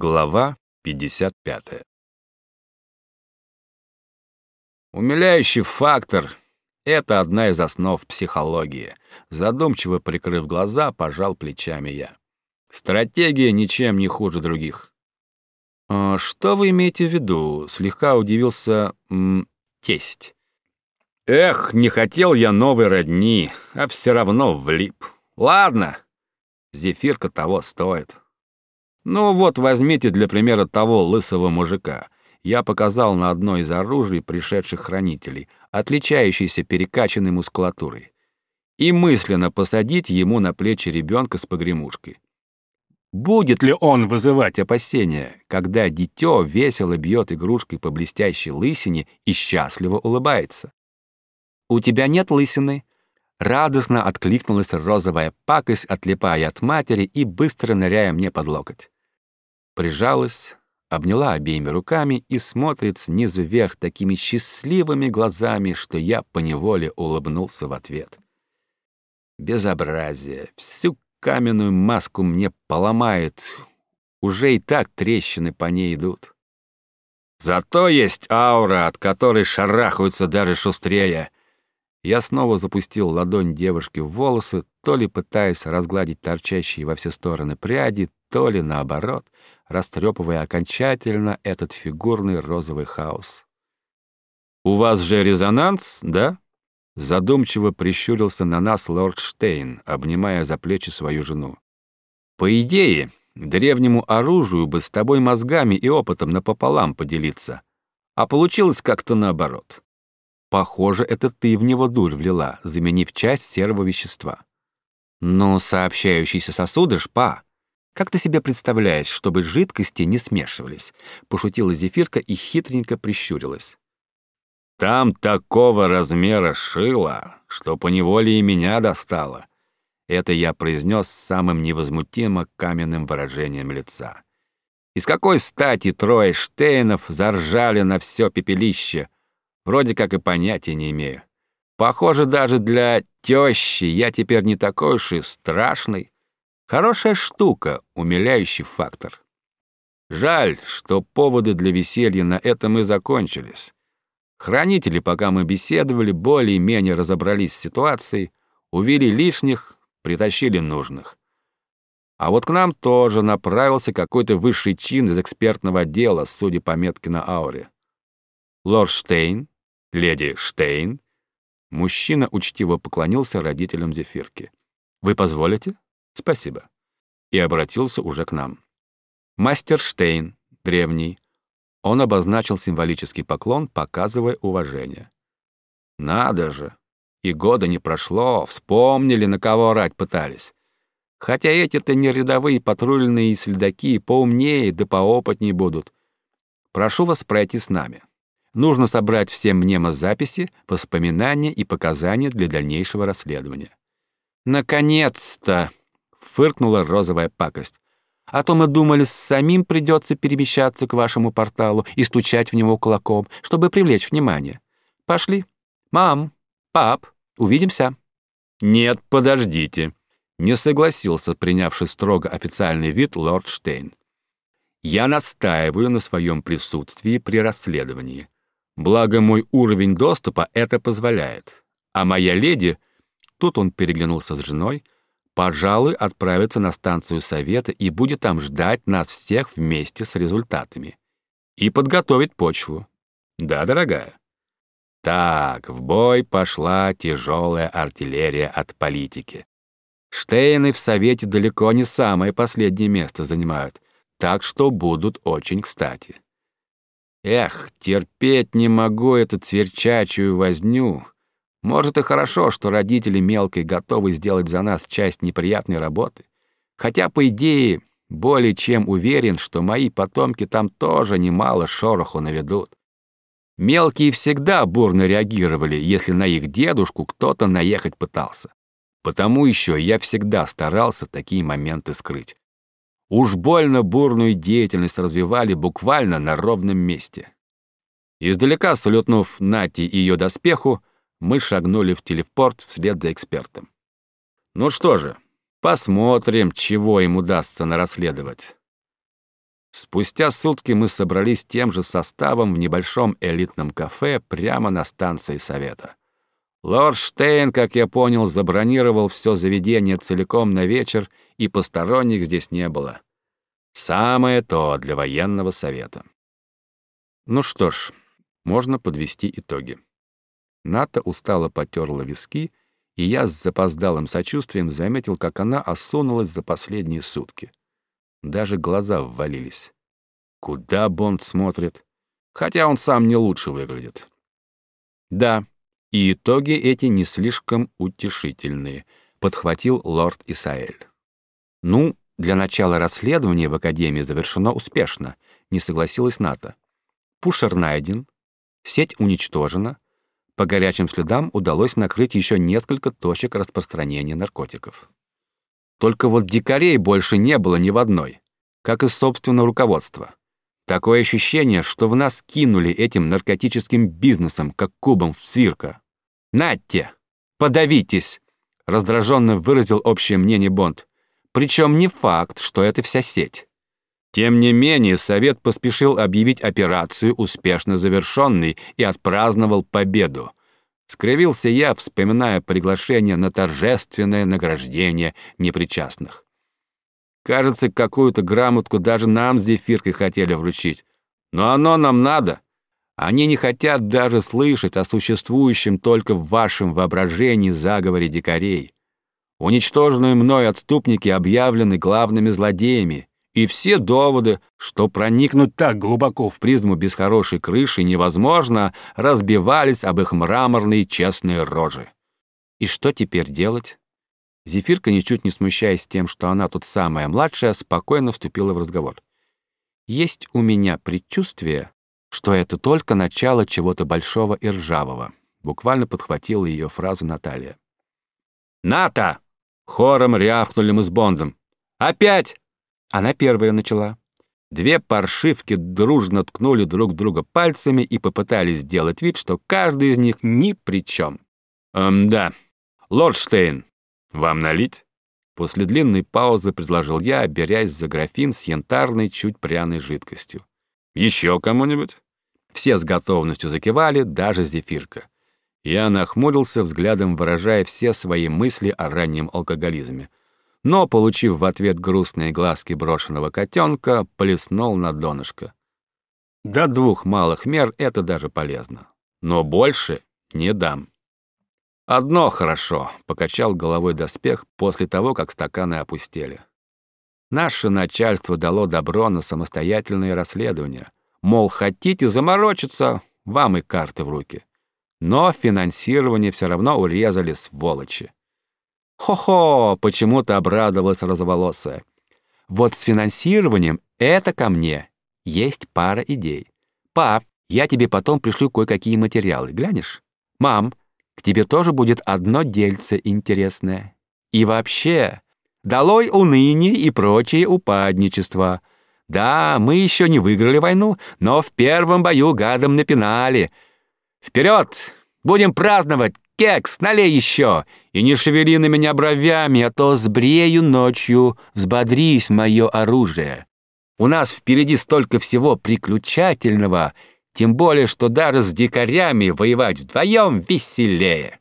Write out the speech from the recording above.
Глава 55. Умиляющий фактор — это одна из основ психологии. Задумчиво прикрыв глаза, пожал плечами я. Стратегия ничем не хуже других. «А «Что вы имеете в виду?» — слегка удивился м, тесть. «Эх, не хотел я новой родни, а все равно влип. Ладно, зефирка того стоит». Ну вот возьмите для примера того лысого мужика. Я показал на одно из оружий пришедших хранителей, отличающийся перекачанной мускулатурой. И мысленно посадить ему на плечи ребенка с погремушкой. Будет ли он вызывать опасения, когда дитё весело бьет игрушкой по блестящей лысине и счастливо улыбается? «У тебя нет лысины?» Радостно откликнулась розовая пакость, отлипая от матери и быстро ныряя мне под локоть прижалась, обняла обеими руками и смотрит снизу вверх такими счастливыми глазами, что я поневоле улыбнулся в ответ. Безобразие. Всю каменную маску мне поломает. Уже и так трещины по ней идут. Зато есть аура, от которой шарахаются даже шустрее. Я снова запустил ладонь девушки в волосы, то ли пытаясь разгладить торчащие во все стороны пряди, то ли наоборот, растрепывая окончательно этот фигурный розовый хаос. «У вас же резонанс, да?» Задумчиво прищурился на нас лорд Штейн, обнимая за плечи свою жену. «По идее, древнему оружию бы с тобой мозгами и опытом напополам поделиться, а получилось как-то наоборот. Похоже, это ты в него дурь влила, заменив часть серого вещества. Но сообщающиеся сосуды — шпа. Как ты себе представляешь, чтобы жидкости не смешивались?» — пошутила Зефирка и хитренько прищурилась. «Там такого размера шило, что поневоле и меня достало». Это я произнес с самым невозмутимо каменным выражением лица. «Из какой стати трое Штейнов заржали на все пепелище? Вроде как и понятия не имею. Похоже, даже для тещи я теперь не такой уж и страшный. Хорошая штука, умиляющий фактор. Жаль, что поводы для веселья на этом и закончились. Хранители, пока мы беседовали, более-менее разобрались с ситуацией, увели лишних, притащили нужных. А вот к нам тоже направился какой-то высший чин из экспертного отдела, судя по метке на ауре. Лорд Штейн, леди Штейн. Мужчина учтиво поклонился родителям Зефирки. «Вы позволите?» Спасибо. И обратился уже к нам. Мастер Штейн, древний. Он обозначил символический поклон, показывая уважение. Надо же! И года не прошло, вспомнили, на кого орать пытались. Хотя эти-то не рядовые патрульные следаки, поумнее да поопытнее будут. Прошу вас пройти с нами. Нужно собрать все мнемозаписи, воспоминания и показания для дальнейшего расследования. Наконец-то! фыркнула розовая пакость. А то мы думали, самим придется перемещаться к вашему порталу и стучать в него кулаком, чтобы привлечь внимание. Пошли. Мам, пап, увидимся. Нет, подождите. Не согласился, принявший строго официальный вид лорд Штейн. Я настаиваю на своем присутствии при расследовании. Благо мой уровень доступа это позволяет. А моя леди, тут он переглянулся с женой, — пожалуй, отправится на станцию совета и будет там ждать нас всех вместе с результатами. И подготовить почву. Да, дорогая? Так, в бой пошла тяжелая артиллерия от политики. Штейны в совете далеко не самое последнее место занимают, так что будут очень кстати. Эх, терпеть не могу эту цверчачью возню. Может, и хорошо, что родители мелкой готовы сделать за нас часть неприятной работы. Хотя, по идее, более чем уверен, что мои потомки там тоже немало шороху наведут. Мелкие всегда бурно реагировали, если на их дедушку кто-то наехать пытался. Потому еще я всегда старался такие моменты скрыть. Уж больно бурную деятельность развивали буквально на ровном месте. Издалека салютнув Нати и ее доспеху, мы шагнули в телепорт вслед за экспертом. Ну что же, посмотрим, чего им удастся нарасследовать. Спустя сутки мы собрались тем же составом в небольшом элитном кафе прямо на станции совета. Лорд Штейн, как я понял, забронировал все заведение целиком на вечер, и посторонних здесь не было. Самое то для военного совета. Ну что ж, можно подвести итоги. Ната устало потерла виски, и я с запоздалым сочувствием заметил, как она осунулась за последние сутки. Даже глаза ввалились. Куда Бонд смотрит? Хотя он сам не лучше выглядит. Да, и итоги эти не слишком утешительные, подхватил лорд Исаэль. Ну, для начала расследование в Академии завершено успешно, не согласилась Ната. Пушер найден, сеть уничтожена, по горячим следам удалось накрыть еще несколько точек распространения наркотиков. Только вот дикарей больше не было ни в одной, как и собственного руководства. Такое ощущение, что в нас кинули этим наркотическим бизнесом, как кубом в свирка. «Надьте! Подавитесь!» — раздраженно выразил общее мнение Бонд. Причем не факт, что это вся сеть. Тем не менее, Совет поспешил объявить операцию успешно завершенной и отпраздновал победу. Скривился я, вспоминая приглашение на торжественное награждение непричастных. Кажется, какую-то грамотку даже нам с Зефиркой хотели вручить. Но оно нам надо. Они не хотят даже слышать о существующем только в вашем воображении заговоре дикарей. Уничтоженные мной отступники объявлены главными злодеями, и все доводы, что проникнуть так глубоко в призму без хорошей крыши невозможно, разбивались об их мраморные честные рожи. И что теперь делать? Зефирка, ничуть не смущаясь тем, что она тут самая младшая, спокойно вступила в разговор. «Есть у меня предчувствие, что это только начало чего-то большого и ржавого», буквально подхватила ее фразу Наталья. «Ната!» — хором рявкнули мы с Бондом. «Опять!» Она первая начала. Две паршивки дружно ткнули друг друга пальцами и попытались сделать вид, что каждый из них ни при чем. «Эм, да. Лорд Штейн, вам налить?» После длинной паузы предложил я, берясь за графин с янтарной, чуть пряной жидкостью. «Еще кому-нибудь?» Все с готовностью закивали, даже зефирка. Я нахмурился, взглядом выражая все свои мысли о раннем алкоголизме но, получив в ответ грустные глазки брошенного котенка, плеснул на донышко. До двух малых мер это даже полезно. Но больше не дам. «Одно хорошо», — покачал головой доспех после того, как стаканы опустели. Наше начальство дало добро на самостоятельное расследование. Мол, хотите заморочиться, вам и карты в руки. Но финансирование все равно урезали сволочи. «Хо-хо!» — почему-то обрадовалась розоволосая. «Вот с финансированием это ко мне. Есть пара идей. Пап, я тебе потом пришлю кое-какие материалы. Глянешь? Мам, к тебе тоже будет одно дельце интересное. И вообще, долой уныние и прочее упадничество. Да, мы еще не выиграли войну, но в первом бою гадом напинали. Вперед! Будем праздновать! Кекс, налей еще! И не шевели на меня бровями, а то сбрею ночью, взбодрись, мое оружие. У нас впереди столько всего приключательного, тем более, что даже с дикарями воевать вдвоем веселее.